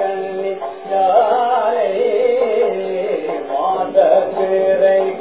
قوما